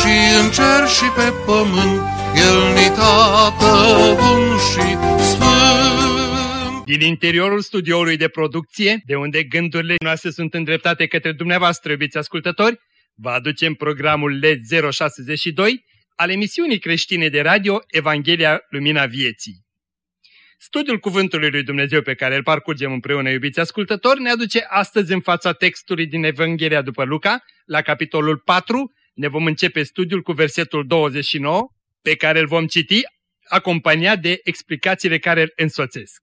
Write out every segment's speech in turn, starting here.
și în cer și pe pământ, El ni tată bun și sfânt. Din interiorul studioului de producție, de unde gândurile noastre sunt îndreptate către dumneavoastră, iubiți ascultători, vă aducem programul LED 062 al emisiunii creștine de radio Evanghelia Lumina Vieții. Studiul Cuvântului lui Dumnezeu pe care îl parcurgem împreună, iubiți ascultători, ne aduce astăzi în fața textului din Evanghelia după Luca, la capitolul 4, ne vom începe studiul cu versetul 29, pe care îl vom citi, acompaniat de explicațiile care îl însoțesc.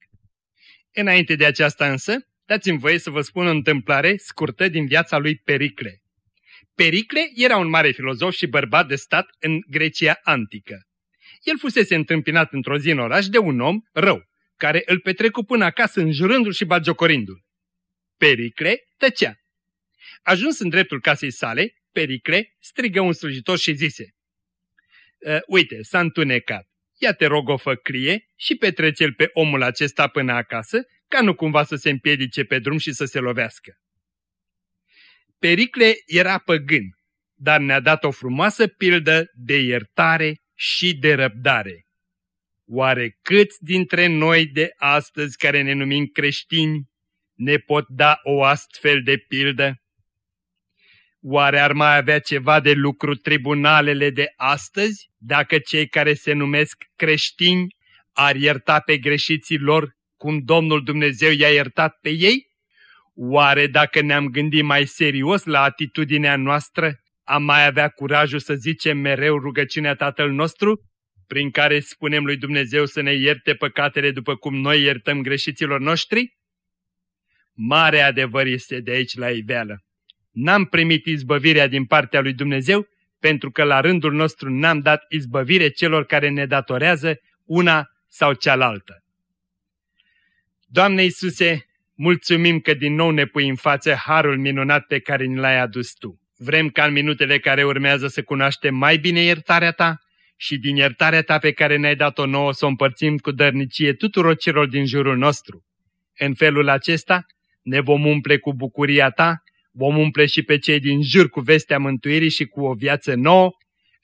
Înainte de aceasta însă, dați-mi voie să vă spun o întâmplare scurtă din viața lui Pericle. Pericle era un mare filozof și bărbat de stat în Grecia antică. El fusese întâmpinat într-o zi în oraș de un om rău, care îl petrecu până acasă înjurându-l și bagiocorindu-l. Pericle tăcea. Ajuns în dreptul casei sale, Pericle strigă un slujitor și zise, ă, Uite, s-a întunecat, ia te rog o făclie și petrece-l pe omul acesta până acasă, ca nu cumva să se împiedice pe drum și să se lovească. Pericle era păgân, dar ne-a dat o frumoasă pildă de iertare și de răbdare. Oare câți dintre noi de astăzi care ne numim creștini ne pot da o astfel de pildă? Oare ar mai avea ceva de lucru tribunalele de astăzi dacă cei care se numesc creștini ar ierta pe greșiții lor cum Domnul Dumnezeu i-a iertat pe ei? Oare dacă ne-am gândit mai serios la atitudinea noastră, am mai avea curajul să zicem mereu rugăciunea Tatăl nostru, prin care spunem lui Dumnezeu să ne ierte păcatele după cum noi iertăm greșiților noștri? Mare adevăr este de aici la iveală. N-am primit izbăvirea din partea lui Dumnezeu pentru că la rândul nostru n-am dat izbăvire celor care ne datorează una sau cealaltă. Doamne Iisuse, mulțumim că din nou ne pui în față harul minunat pe care ni l-ai adus Tu. Vrem ca în minutele care urmează să cunoaștem mai bine iertarea Ta și din iertarea Ta pe care ne-ai dat-o nouă să o împărțim cu dărnicie tuturor celor din jurul nostru. În felul acesta ne vom umple cu bucuria Ta vom umple și pe cei din jur cu vestea mântuirii și cu o viață nouă,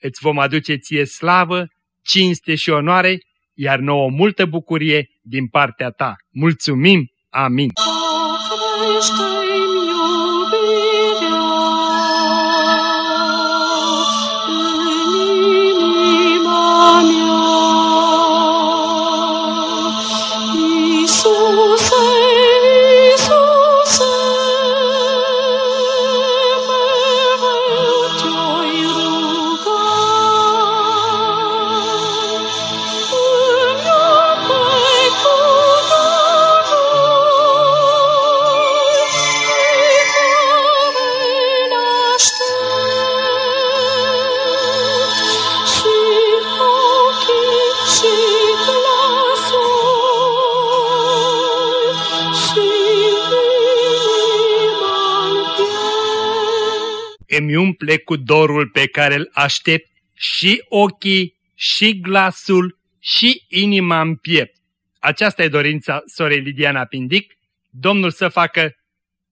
îți vom aduce ție slavă, cinste și onoare, iar nouă multă bucurie din partea ta. Mulțumim! Amin! îmi umple cu dorul pe care îl aștept și ochii, și glasul, și inima în piept. Aceasta e dorința sorei Lidiana Pindic, Domnul să facă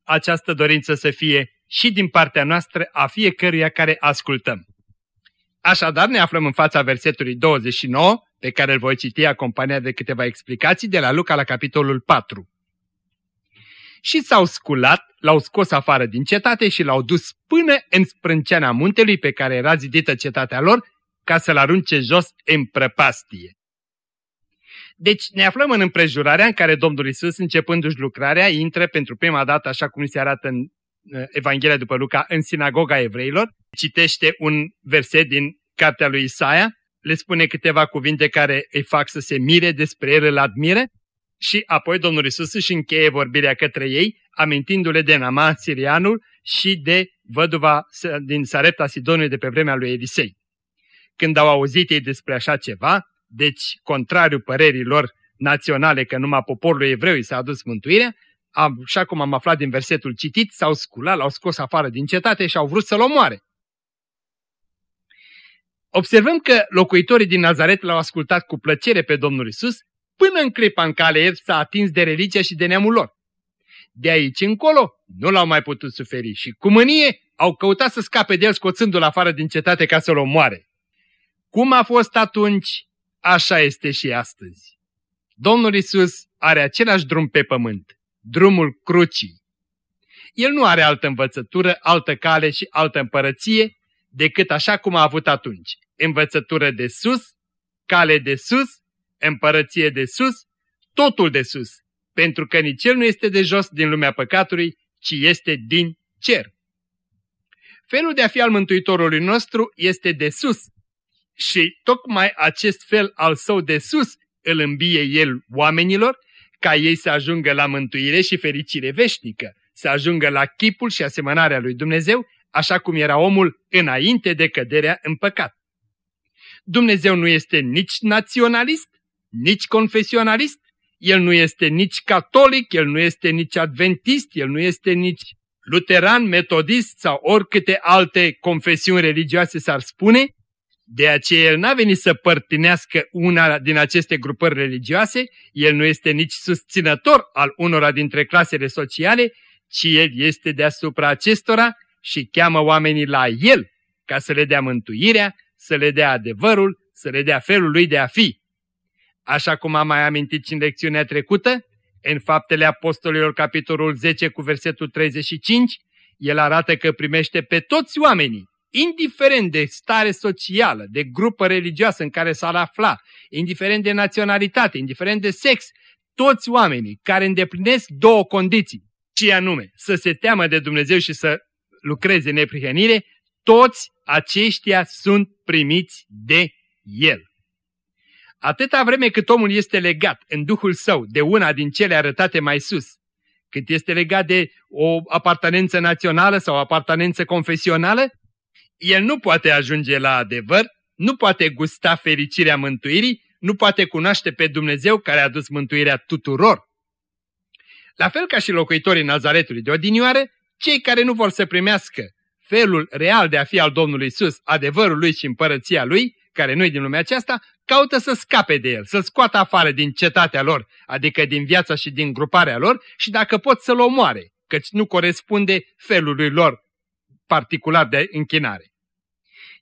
această dorință să fie și din partea noastră a fiecăruia care ascultăm. Așadar ne aflăm în fața versetului 29, pe care îl voi citi acompaniat de câteva explicații de la Luca la capitolul 4 și s-au sculat, l-au scos afară din cetate și l-au dus până în sprânceana muntelui pe care era zidită cetatea lor, ca să-l arunce jos în prăpastie. Deci ne aflăm în împrejurarea în care Domnul Isus, începându-și lucrarea, intră pentru prima dată, așa cum se arată în uh, Evanghelia după Luca, în sinagoga evreilor, citește un verset din cartea lui Isaia, le spune câteva cuvinte care îi fac să se mire despre el, îl admire și apoi Domnul Isus își încheie vorbirea către ei, amintindu-le de Nama sirianul și de văduva din Sarepta Sidonului de pe vremea lui Elisei. când au auzit ei despre așa ceva, deci contrariu părerilor naționale că numai poporul evreu i s-a adus mântuirea, așa cum am aflat din versetul citit, s-au sculat, l-au scos afară din cetate și au vrut să-l omoare. Observăm că locuitorii din Nazaret l-au ascultat cu plăcere pe Domnul Isus, până în clipa în care el s-a atins de religia și de neamul lor. De aici încolo nu l-au mai putut suferi și cu mânie au căutat să scape de el scoțându-l afară din cetate ca să-l omoare. Cum a fost atunci, așa este și astăzi. Domnul Isus are același drum pe pământ, drumul crucii. El nu are altă învățătură, altă cale și altă împărăție decât așa cum a avut atunci. Învățătură de sus, cale de sus, împărăție de sus, totul de sus, pentru că nici el nu este de jos din lumea păcatului, ci este din cer. Felul de a fi al Mântuitorului nostru este de sus și tocmai acest fel al său de sus îl îmbie el oamenilor ca ei să ajungă la mântuire și fericire veșnică, să ajungă la chipul și asemănarea lui Dumnezeu, așa cum era omul înainte de căderea în păcat. Dumnezeu nu este nici naționalist, nici confesionalist, el nu este nici catolic, el nu este nici adventist, el nu este nici luteran, metodist sau oricâte alte confesiuni religioase s-ar spune, de aceea el n-a venit să părtinească una din aceste grupări religioase, el nu este nici susținător al unora dintre clasele sociale, ci el este deasupra acestora și cheamă oamenii la el ca să le dea mântuirea, să le dea adevărul, să le dea felul lui de a fi. Așa cum am mai amintit și în lecțiunea trecută, în Faptele Apostolilor, capitolul 10 cu versetul 35, el arată că primește pe toți oamenii, indiferent de stare socială, de grupă religioasă în care s-ar afla, indiferent de naționalitate, indiferent de sex, toți oamenii care îndeplinesc două condiții, și anume să se teamă de Dumnezeu și să lucreze neprihănire, toți aceștia sunt primiți de El. Atâta vreme cât omul este legat în duhul său de una din cele arătate mai sus, cât este legat de o apartenență națională sau o apartenență confesională, el nu poate ajunge la adevăr, nu poate gusta fericirea mântuirii, nu poate cunoaște pe Dumnezeu care a dus mântuirea tuturor. La fel ca și locuitorii Nazaretului de odinioară, cei care nu vor să primească felul real de a fi al Domnului Isus, adevărul lui și împărăția lui, care nu-i din lumea aceasta, caută să scape de el, să scoată afară din cetatea lor, adică din viața și din gruparea lor și dacă pot să-l omoare, căci nu corespunde felului lor particular de închinare.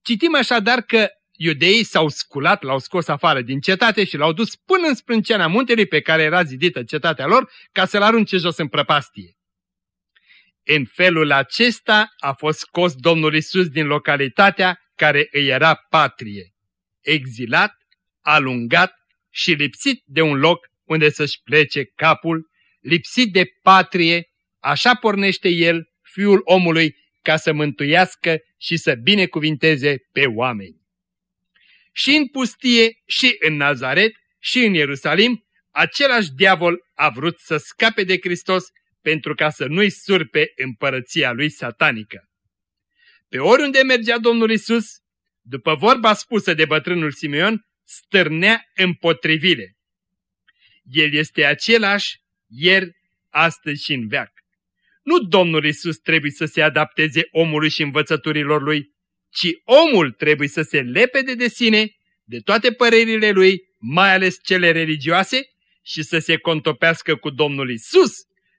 Citim așadar că iudeii s-au sculat, l-au scos afară din cetate și l-au dus până în sprânceana muntelui pe care era zidită cetatea lor ca să-l arunce jos în prăpastie. În felul acesta a fost scos Domnul Isus din localitatea care îi era patrie, exilat, alungat și lipsit de un loc unde să-și plece capul, lipsit de patrie, așa pornește el, fiul omului, ca să mântuiască și să binecuvinteze pe oameni. Și în pustie, și în Nazaret, și în Ierusalim, același diavol a vrut să scape de Hristos pentru ca să nu-i surpe împărăția lui satanică. Pe oriunde mergea Domnul Isus, după vorba spusă de bătrânul Simeon, stârnea împotrivire. El este același ieri, astăzi și în veac. Nu Domnul Isus trebuie să se adapteze omului și învățăturilor lui, ci omul trebuie să se lepede de sine, de toate părerile lui, mai ales cele religioase, și să se contopească cu Domnul Isus,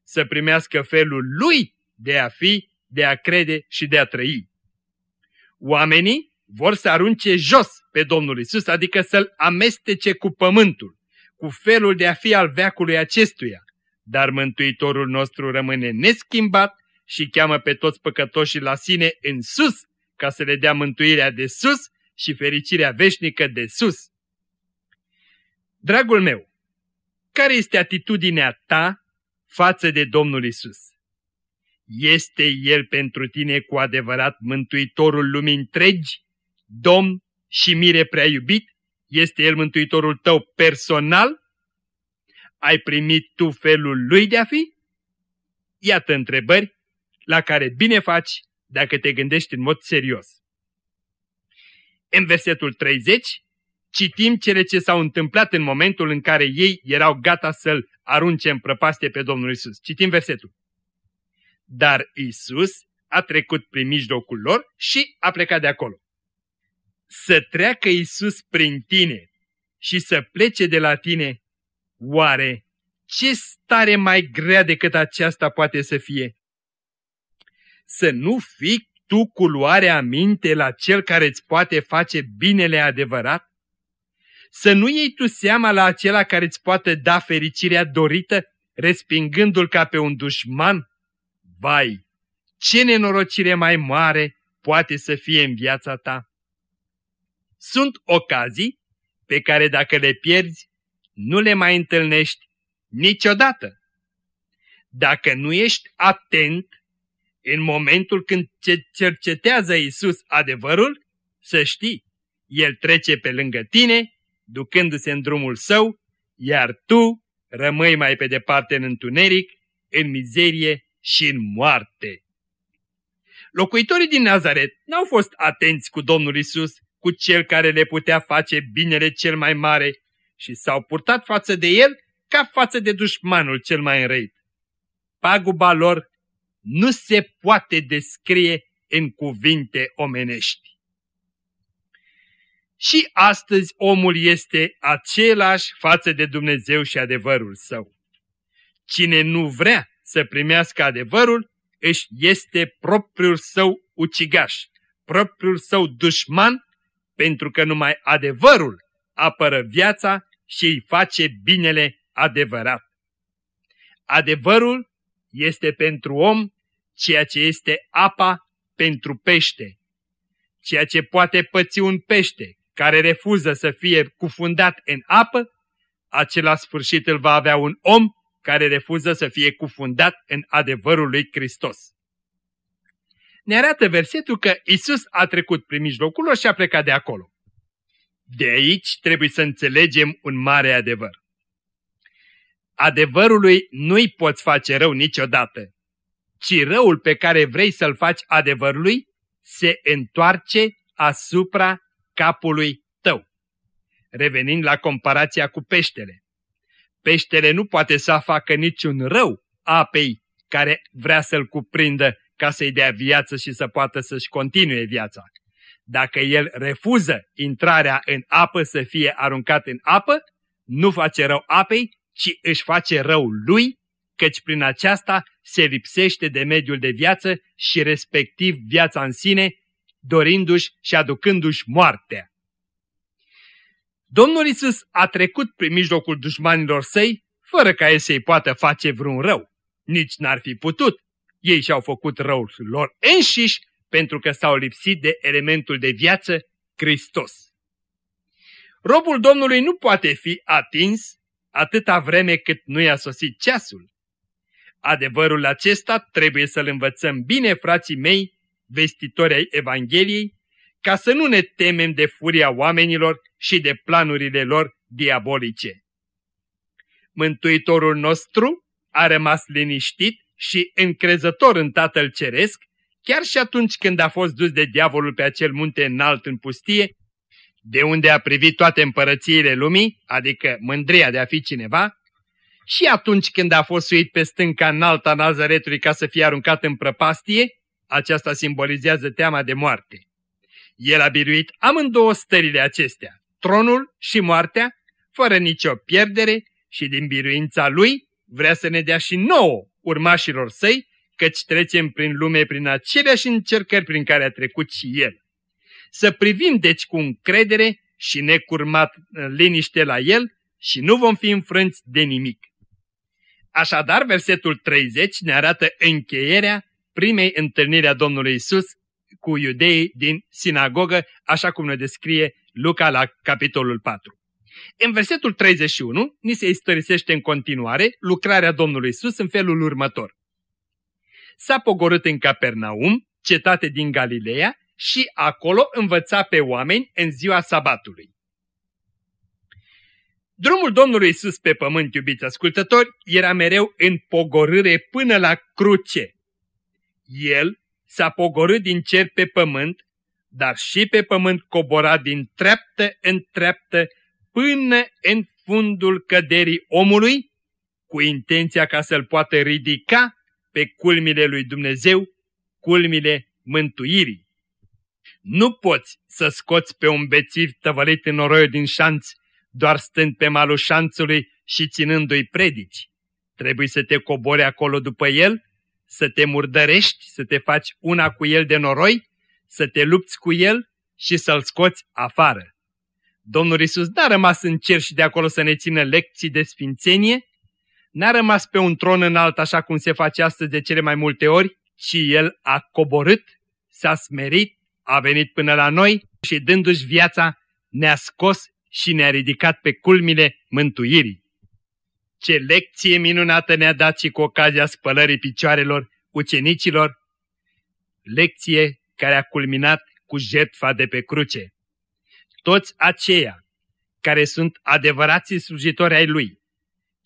să primească felul lui de a fi, de a crede și de a trăi. Oamenii vor să arunce jos pe Domnul Isus, adică să-L amestece cu pământul, cu felul de a fi al veacului acestuia, dar Mântuitorul nostru rămâne neschimbat și cheamă pe toți păcătoșii la sine în sus, ca să le dea mântuirea de sus și fericirea veșnică de sus. Dragul meu, care este atitudinea ta față de Domnul Isus? Este El pentru tine cu adevărat Mântuitorul lumii întregi, Domn și mire prea iubit? Este El Mântuitorul tău personal? Ai primit tu felul Lui de a fi? Iată întrebări la care bine faci dacă te gândești în mod serios. În versetul 30 citim cele ce s-au întâmplat în momentul în care ei erau gata să-L arunce în prăpastie pe Domnul Isus. Citim versetul. Dar Isus a trecut prin mijlocul lor și a plecat de acolo. Să treacă Isus prin tine și să plece de la tine, oare ce stare mai grea decât aceasta poate să fie? Să nu fii tu cu luarea minte la cel care îți poate face binele adevărat? Să nu iei tu seama la acela care îți poate da fericirea dorită, respingându-l ca pe un dușman? Vai, ce nenorocire mai mare poate să fie în viața ta? Sunt ocazii pe care dacă le pierzi, nu le mai întâlnești niciodată. Dacă nu ești atent în momentul când cercetează Isus adevărul, să știi, El trece pe lângă tine, ducându-se în drumul său, iar tu rămâi mai pe departe în întuneric, în mizerie și în moarte. Locuitorii din Nazaret n-au fost atenți cu Domnul Isus, cu cel care le putea face binele cel mai mare și s-au purtat față de el ca față de dușmanul cel mai înrăit. Paguba lor nu se poate descrie în cuvinte omenești. Și astăzi omul este același față de Dumnezeu și adevărul său. Cine nu vrea să primească adevărul, își este propriul său ucigaș, propriul său dușman, pentru că numai adevărul apără viața și îi face binele adevărat. Adevărul este pentru om ceea ce este apa pentru pește. Ceea ce poate păți un pește care refuză să fie cufundat în apă, acela sfârșit îl va avea un om care refuză să fie cufundat în adevărul lui Hristos. Ne arată versetul că Isus a trecut prin mijlocul lor și a plecat de acolo. De aici trebuie să înțelegem un mare adevăr. Adevărului nu-i poți face rău niciodată, ci răul pe care vrei să-l faci adevărului se întoarce asupra capului tău. Revenind la comparația cu peștele. Peștele nu poate să facă niciun rău apei care vrea să-l cuprindă ca să-i dea viață și să poată să-și continue viața. Dacă el refuză intrarea în apă să fie aruncat în apă, nu face rău apei, ci își face rău lui, căci prin aceasta se lipsește de mediul de viață și respectiv viața în sine, dorindu-și și aducându-și moartea. Domnul Isus a trecut prin mijlocul dușmanilor săi, fără ca ei să-i poată face vreun rău. Nici n-ar fi putut. Ei și-au făcut răul lor înșiși pentru că s-au lipsit de elementul de viață, Hristos. Robul Domnului nu poate fi atins atâta vreme cât nu i-a sosit ceasul. Adevărul acesta trebuie să-l învățăm bine, frații mei, vestitori ai Evangheliei, ca să nu ne temem de furia oamenilor și de planurile lor diabolice. Mântuitorul nostru a rămas liniștit și încrezător în Tatăl Ceresc, chiar și atunci când a fost dus de diavolul pe acel munte înalt în pustie, de unde a privit toate împărățiile lumii, adică mândria de a fi cineva, și atunci când a fost suit pe stânca înalta Nazaretului ca să fie aruncat în prăpastie, aceasta simbolizează teama de moarte. El a biruit amândouă stările acestea, tronul și moartea, fără nicio pierdere și din biruința lui vrea să ne dea și nouă urmașilor săi, căci trecem prin lume prin aceleași încercări prin care a trecut și el. Să privim deci cu încredere și necurmat liniște la el și nu vom fi înfrânți de nimic. Așadar, versetul 30 ne arată încheierea primei întâlniri a Domnului Isus cu iudeii din sinagogă, așa cum ne descrie Luca la capitolul 4. În versetul 31 ni se istorisește în continuare lucrarea Domnului Isus în felul următor. S-a pogorât în Capernaum, cetate din Galileea, și acolo învăța pe oameni în ziua sabatului. Drumul Domnului Isus pe pământ, iubiți ascultători, era mereu în pogorâre până la cruce. El s-a pogorât din cer pe pământ, dar și pe pământ cobora din treaptă în treaptă până în fundul căderii omului, cu intenția ca să-l poată ridica pe culmile lui Dumnezeu, culmile mântuirii. Nu poți să scoți pe un bețiv tăvălit în noroiul din șanț, doar stând pe malul șanțului și ținându-i predici. Trebuie să te cobori acolo după el, să te murdărești, să te faci una cu el de noroi, să te lupți cu el și să-l scoți afară. Domnul Isus n-a rămas în cer și de acolo să ne țină lecții de sfințenie, n-a rămas pe un tron înalt așa cum se face astăzi de cele mai multe ori, ci El a coborât, s-a smerit, a venit până la noi și dându-și viața ne-a scos și ne-a ridicat pe culmile mântuirii. Ce lecție minunată ne-a dat și cu ocazia spălării picioarelor ucenicilor, lecție care a culminat cu jertfa de pe cruce. Toți aceia care sunt adevărații slujitori ai Lui,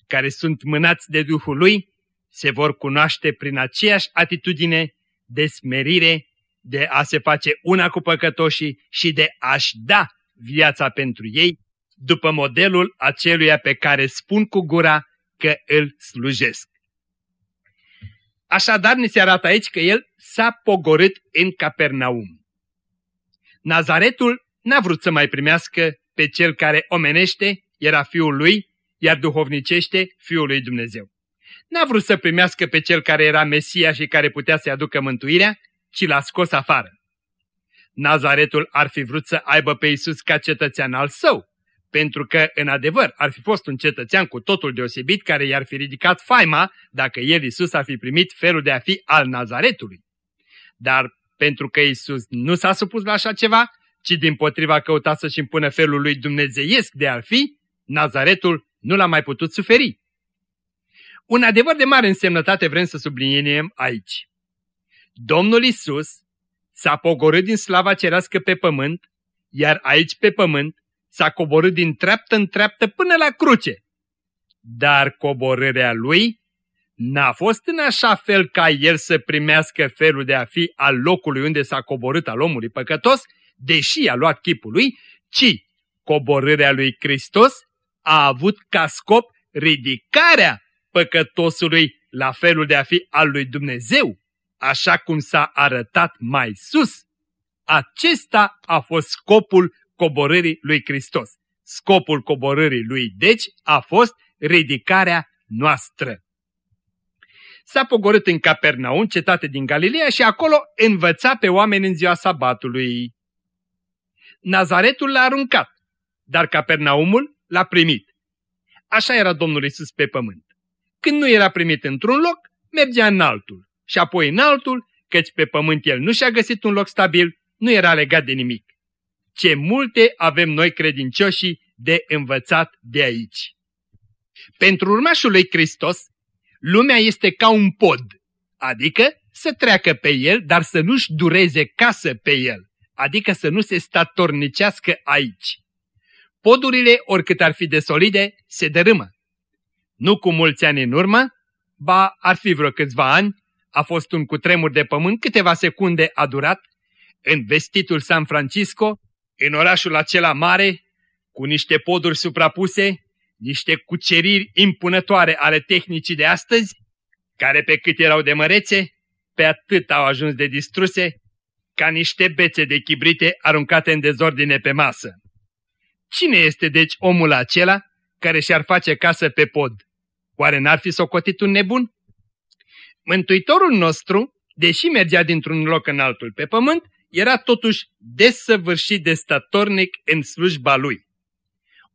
care sunt mânați de Duhul Lui, se vor cunoaște prin aceeași atitudine de smerire, de a se face una cu păcătoșii și de a-și da viața pentru ei, după modelul aceluia pe care spun cu gura că îl slujesc. Așadar, ni se arată aici că el s-a pogorât în Capernaum. Nazaretul n-a vrut să mai primească pe cel care omenește, era fiul lui, iar duhovnicește fiul lui Dumnezeu. N-a vrut să primească pe cel care era Mesia și care putea să-i aducă mântuirea, ci l-a scos afară. Nazaretul ar fi vrut să aibă pe Isus ca cetățean al său, pentru că, în adevăr, ar fi fost un cetățean cu totul deosebit care i-ar fi ridicat faima dacă el, Isus, ar fi primit felul de a fi al Nazaretului. Dar pentru că Isus nu s-a supus la așa ceva, ci din potriva căuta să-și impună felul lui dumnezeiesc de a fi, Nazaretul nu l-a mai putut suferi. Un adevăr de mare însemnătate vrem să subliniem aici. Domnul Isus s-a pogorât din slava cerească pe pământ, iar aici pe pământ s-a coborât din treaptă în treaptă până la cruce. Dar coborârea lui n-a fost în așa fel ca el să primească felul de a fi al locului unde s-a coborât al omului păcătos, deși a luat chipul lui, ci coborârea lui Hristos a avut ca scop ridicarea păcătosului la felul de a fi al lui Dumnezeu, așa cum s-a arătat mai sus. Acesta a fost scopul coborârii lui Hristos. Scopul coborârii lui, deci, a fost ridicarea noastră. S-a pogorât în Capernaum, cetate din Galileea, și acolo învăța pe oameni în ziua sabatului. Nazaretul l-a aruncat, dar Capernaumul l-a primit. Așa era Domnul Isus pe pământ. Când nu era primit într-un loc, mergea în altul și apoi în altul, căci pe pământ el nu și-a găsit un loc stabil, nu era legat de nimic. Ce multe avem noi credincioșii de învățat de aici. Pentru urmașul lui Hristos, lumea este ca un pod, adică să treacă pe el, dar să nu-și dureze casă pe el, adică să nu se statornicească aici. Podurile, oricât ar fi de solide, se dărâmă. Nu cu mulți ani în urmă, ba ar fi vreo câțiva ani, a fost un cutremur de pământ, câteva secunde a durat, în vestitul San Francisco, în orașul acela mare, cu niște poduri suprapuse, niște cuceriri impunătoare ale tehnicii de astăzi, care pe cât erau de mărețe, pe atât au ajuns de distruse, ca niște bețe de chibrite aruncate în dezordine pe masă. Cine este deci omul acela care și-ar face casă pe pod? Oare n-ar fi socotit un nebun? Mântuitorul nostru, deși mergea dintr-un loc în altul pe pământ, era totuși desăvârșit de statornic în slujba lui.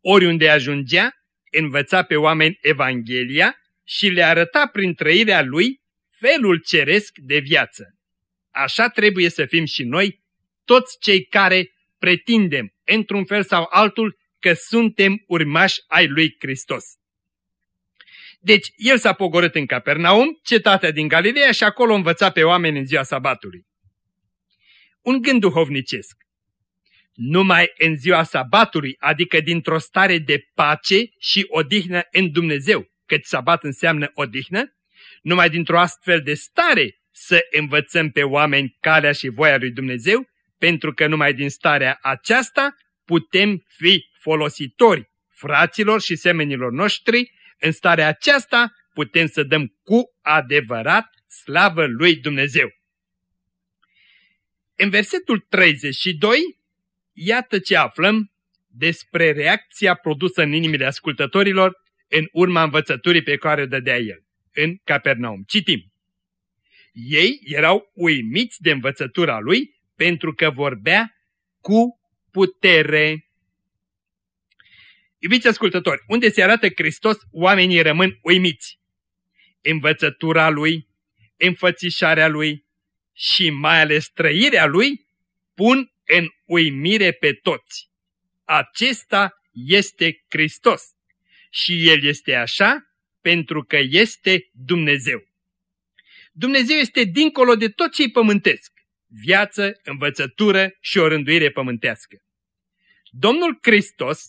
Oriunde ajungea, învăța pe oameni Evanghelia și le arăta prin trăirea lui felul ceresc de viață. Așa trebuie să fim și noi, toți cei care pretindem, într-un fel sau altul, că suntem urmași ai lui Hristos. Deci, el s-a pogorât în Capernaum, cetatea din Galileea și acolo învăța pe oameni în ziua sabatului. Un gând duhovnicesc. Numai în ziua sabatului, adică dintr-o stare de pace și odihnă în Dumnezeu, căci sabat înseamnă odihnă, numai dintr-o astfel de stare să învățăm pe oameni calea și voia lui Dumnezeu, pentru că numai din starea aceasta putem fi folositori fraților și semenilor noștri, în starea aceasta putem să dăm cu adevărat slavă lui Dumnezeu. În versetul 32, iată ce aflăm despre reacția produsă în inimile ascultătorilor în urma învățăturii pe care o dădea el, în Capernaum. Citim. Ei erau uimiți de învățătura lui pentru că vorbea cu putere. Iubiți ascultători, unde se arată Hristos, oamenii rămân uimiți. Învățătura lui, înfățișarea lui și mai ales trăirea lui pun în uimire pe toți. Acesta este Hristos și El este așa pentru că este Dumnezeu. Dumnezeu este dincolo de tot ce-i pământesc, viață, învățătură și o rânduire pământească. Domnul Hristos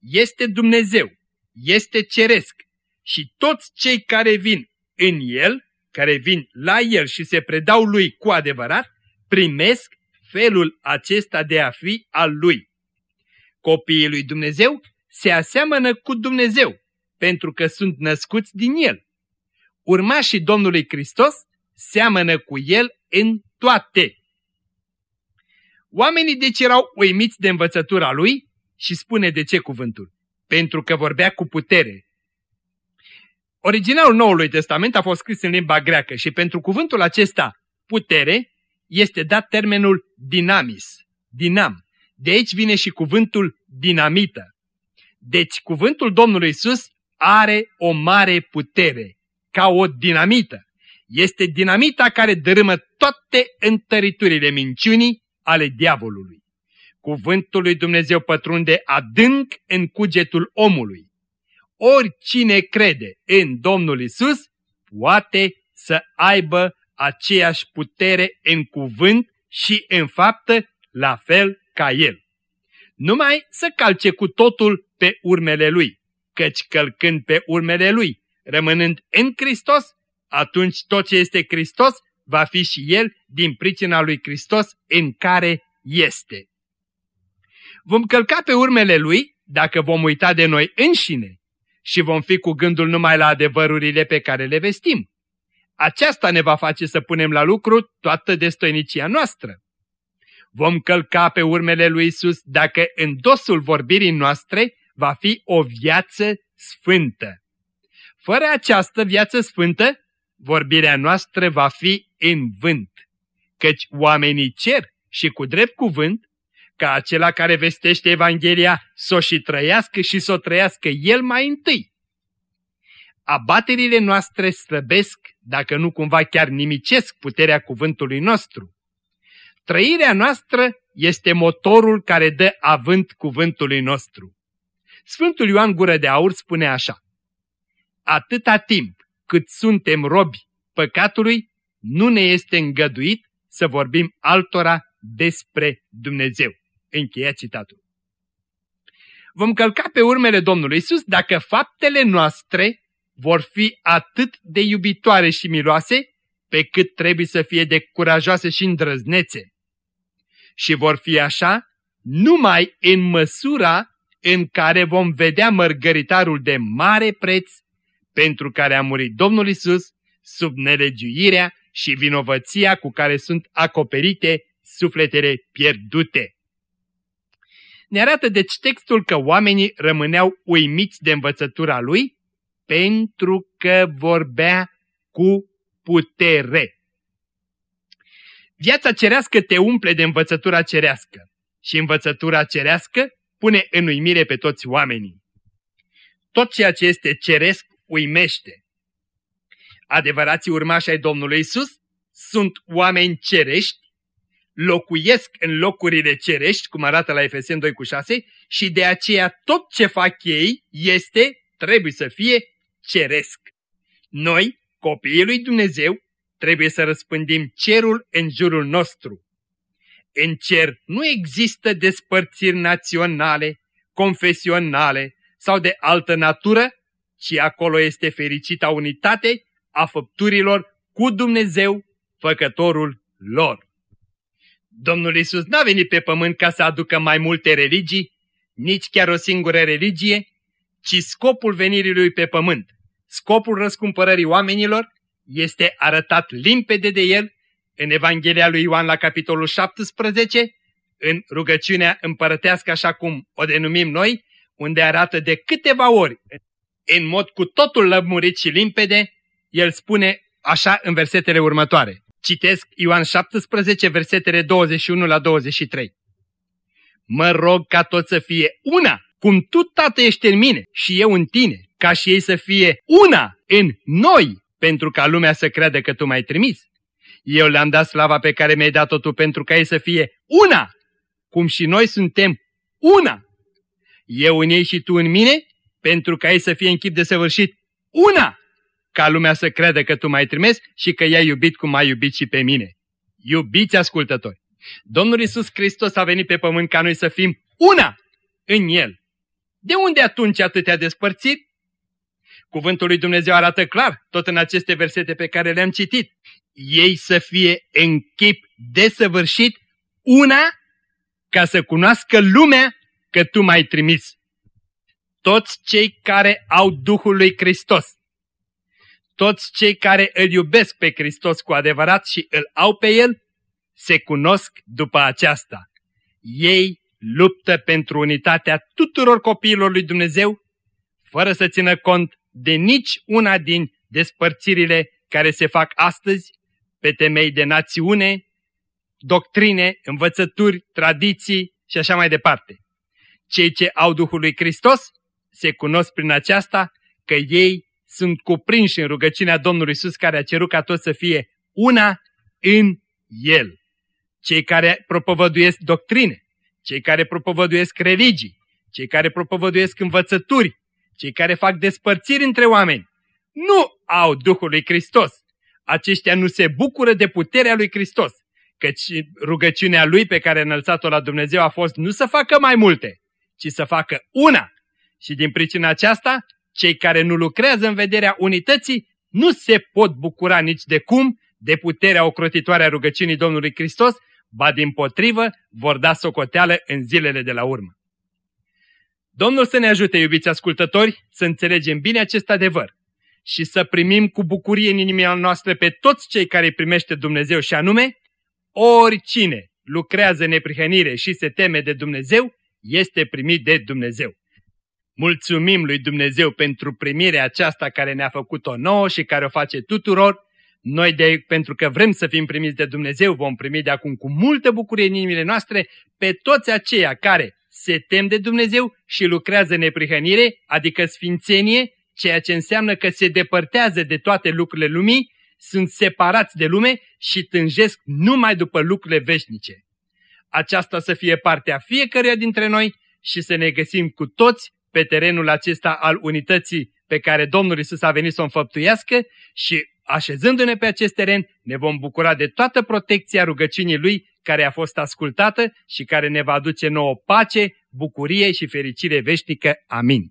este Dumnezeu, este ceresc și toți cei care vin în El, care vin la El și se predau Lui cu adevărat, primesc felul acesta de a fi al Lui. Copiii lui Dumnezeu se aseamănă cu Dumnezeu, pentru că sunt născuți din El. Urmașii Domnului Hristos seamănă cu El în toate. Oamenii deci erau uimiți de învățătura Lui și spune de ce cuvântul. Pentru că vorbea cu putere. Originalul Noului Testament a fost scris în limba greacă și pentru cuvântul acesta, putere, este dat termenul dinamis, dinam. De aici vine și cuvântul dinamită. Deci cuvântul Domnului Isus are o mare putere, ca o dinamită. Este dinamita care dărâmă toate întăriturile minciunii ale diavolului. Cuvântul lui Dumnezeu pătrunde adânc în cugetul omului. Oricine crede în Domnul Isus poate să aibă aceeași putere în cuvânt și în faptă, la fel ca el. Numai să calce cu totul pe urmele lui, căci călcând pe urmele lui, rămânând în Hristos, atunci tot ce este Hristos va fi și el din pricina lui Hristos în care este. Vom călca pe urmele lui dacă vom uita de noi înșine și vom fi cu gândul numai la adevărurile pe care le vestim. Aceasta ne va face să punem la lucru toată destoinicia noastră. Vom călca pe urmele lui Isus dacă în dosul vorbirii noastre va fi o viață sfântă. Fără această viață sfântă, vorbirea noastră va fi în vânt, căci oamenii cer și cu drept cuvânt ca acela care vestește Evanghelia să o și trăiască și să o trăiască el mai întâi. Abaterile noastre slăbesc, dacă nu cumva chiar nimicesc puterea cuvântului nostru. Trăirea noastră este motorul care dă avânt cuvântului nostru. Sfântul Ioan Gură de Aur spune așa, Atâta timp cât suntem robi păcatului, nu ne este îngăduit să vorbim altora despre Dumnezeu. Încheia citatul. Vom călca pe urmele Domnului Isus dacă faptele noastre vor fi atât de iubitoare și miloase, pe cât trebuie să fie de curajoase și îndrăznețe. Și vor fi așa numai în măsura în care vom vedea mărgăritarul de mare preț pentru care a murit Domnul Isus sub nelegiuirea și vinovăția cu care sunt acoperite sufletele pierdute. Ne arată deci textul că oamenii rămâneau uimiți de învățătura lui pentru că vorbea cu putere. Viața cerească te umple de învățătura cerească și învățătura cerească pune în uimire pe toți oamenii. Tot ceea ce este ceresc uimește. Adevărații urmași ai Domnului Isus sunt oameni cerești locuiesc în locurile cerești, cum arată la Efesen 2 cu 6, și de aceea tot ce fac ei este, trebuie să fie ceresc. Noi, copiii lui Dumnezeu, trebuie să răspândim cerul în jurul nostru. În cer nu există despărțiri naționale, confesionale sau de altă natură, ci acolo este fericita unitate a făpturilor cu Dumnezeu, făcătorul lor. Domnul Isus n-a venit pe pământ ca să aducă mai multe religii, nici chiar o singură religie, ci scopul venirii lui pe pământ, scopul răscumpărării oamenilor, este arătat limpede de el în Evanghelia lui Ioan la capitolul 17, în rugăciunea împărătească așa cum o denumim noi, unde arată de câteva ori, în mod cu totul lămurit și limpede, el spune așa în versetele următoare. Citesc Ioan 17, versetele 21 la 23. Mă rog ca tot să fie una, cum tu, Tată, ești în mine și eu în tine, ca și ei să fie una în noi, pentru ca lumea să creadă că tu m-ai trimis. Eu le-am dat slava pe care mi-ai dat-o tu pentru ca ei să fie una, cum și noi suntem una. Eu în ei și tu în mine, pentru ca ei să fie în chip de săvârșit una, ca lumea să creadă că tu m-ai trimis și că i-ai iubit cum ai iubit și pe mine. Iubiți ascultători! Domnul Isus Hristos a venit pe pământ ca noi să fim una în El. De unde atunci atâtea despărțiri? Cuvântul lui Dumnezeu arată clar, tot în aceste versete pe care le-am citit. Ei să fie în chip desăvârșit una ca să cunoască lumea că tu m-ai trimis. Toți cei care au Duhul lui Hristos, toți cei care îl iubesc pe Hristos cu adevărat și îl au pe El, se cunosc după aceasta. Ei luptă pentru unitatea tuturor copiilor lui Dumnezeu, fără să țină cont de nici una din despărțirile care se fac astăzi pe temei de națiune, doctrine, învățături, tradiții și așa mai departe. Cei ce au Duhul lui Hristos se cunosc prin aceasta că ei sunt cuprinși în rugăciunea Domnului Isus care a cerut ca tot să fie una în El. Cei care propovăduiesc doctrine, cei care propovăduiesc religii, cei care propovăduiesc învățături, cei care fac despărțiri între oameni, nu au Duhul lui Hristos. Aceștia nu se bucură de puterea lui Hristos, căci rugăciunea lui pe care a înălțat-o la Dumnezeu a fost nu să facă mai multe, ci să facă una. Și din pricina aceasta, cei care nu lucrează în vederea unității nu se pot bucura nici de cum de puterea ocrotitoare a rugăciunii Domnului Hristos, ba din potrivă vor da socoteală în zilele de la urmă. Domnul să ne ajute, iubiți ascultători, să înțelegem bine acest adevăr și să primim cu bucurie în inimile noastre pe toți cei care îi primește Dumnezeu și anume, oricine lucrează neprihănire și se teme de Dumnezeu, este primit de Dumnezeu. Mulțumim lui Dumnezeu pentru primirea aceasta care ne-a făcut-o nouă și care o face tuturor. Noi, de, pentru că vrem să fim primiți de Dumnezeu, vom primi de acum cu multă bucurie în inimile noastre pe toți aceia care se tem de Dumnezeu și lucrează neprihănire, adică sfințenie, ceea ce înseamnă că se depărtează de toate lucrurile lumii, sunt separați de lume și tânjesc numai după lucrurile veșnice. Aceasta să fie partea fiecăruia dintre noi și să ne găsim cu toți pe terenul acesta al unității pe care Domnul Isus a venit să o înfăptuiască și așezându-ne pe acest teren ne vom bucura de toată protecția rugăciunii Lui care a fost ascultată și care ne va aduce nouă pace, bucurie și fericire veșnică. Amin.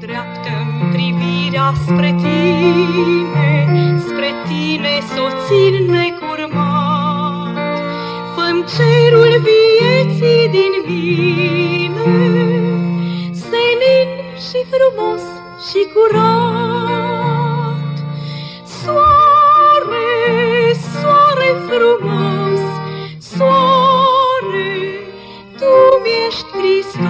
dreaptă privirea spre tine, spre tine soțin necurmat. Făm cerul vieții din mine, și frumos și curat. Soare, soare frumos, soare, tu mi-ești Hristos.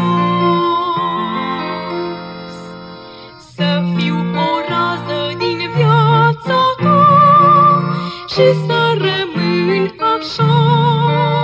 Să fiu o rază din viața ta și să rămân așa.